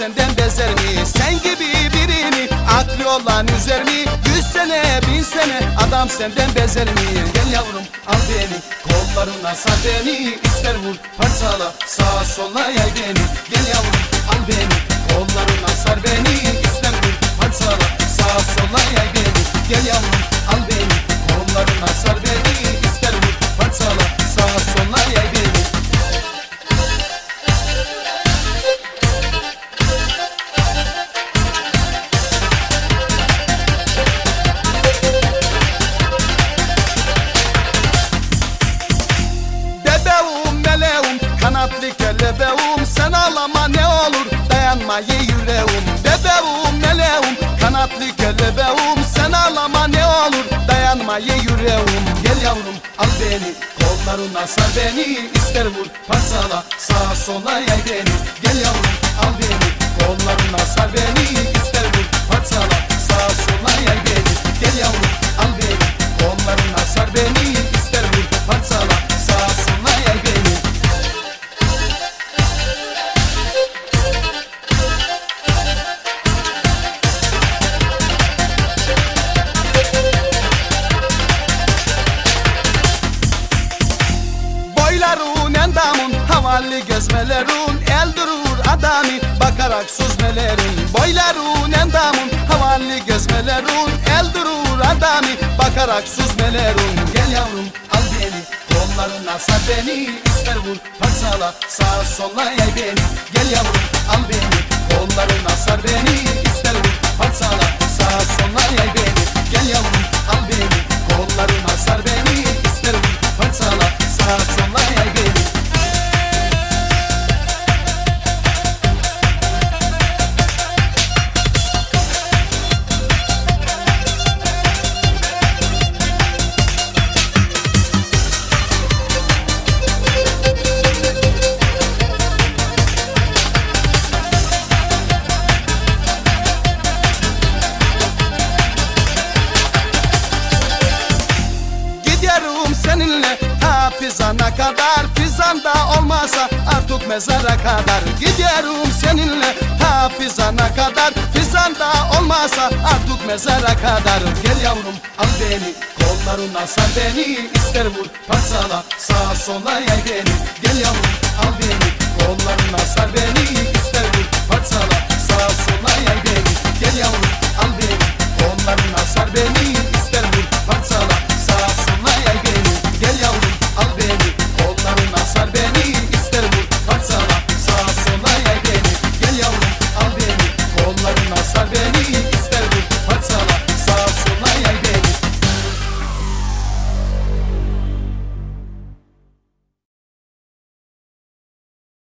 senden bezer mi? Sen gibi birini aklı olan üzer mi? Yüz sene bin sene adam senden bezer mi? Gel yavrum al beni. Kollarına sar beni İster vur. Parçala sağa sola yay beni. Gel yavrum al beni. Kollarına sar beni İster vur. Parçala sağa sola yay beni. Gel yavrum al beni. Kollarına sar kanatlı kelebeğim Sen ağlama ne olur. Dayanmayı yüreğim Bebeğim meleğim. Kanatlı kelebeğim Sen ağlama ne olur. Dayanmayı yüreğim. Gel yavrum al beni. Kollarına sar beni İster vur. Parçala sağa sola yay beni. Gel yavrum al beni. Kollarına sar beni İster vur. Parçala Boyların endamın havalı gezmelerin El durur adamı bakarak süzmelerin. Boyların endamın havalı gezmelerin El durur adamı bakarak süzmelerin. Gel yavrum al beni kollarına sar beni İster vur parçala sağa sola yay beni. Gel yavrum al beni kollarına sar beni Gidiyorum seninle. Ta Fizan'a kadar Fizan'da olmasa artık mezara kadar Gidiyorum seninle. Ta Fizan'a kadar Fizan'da olmasa artık mezara kadar. Gel yavrum al beni. Kollarına sar beni. İster vur parçala sağa sola yay beni. Gel yavrum al beni. Kollarına sar beni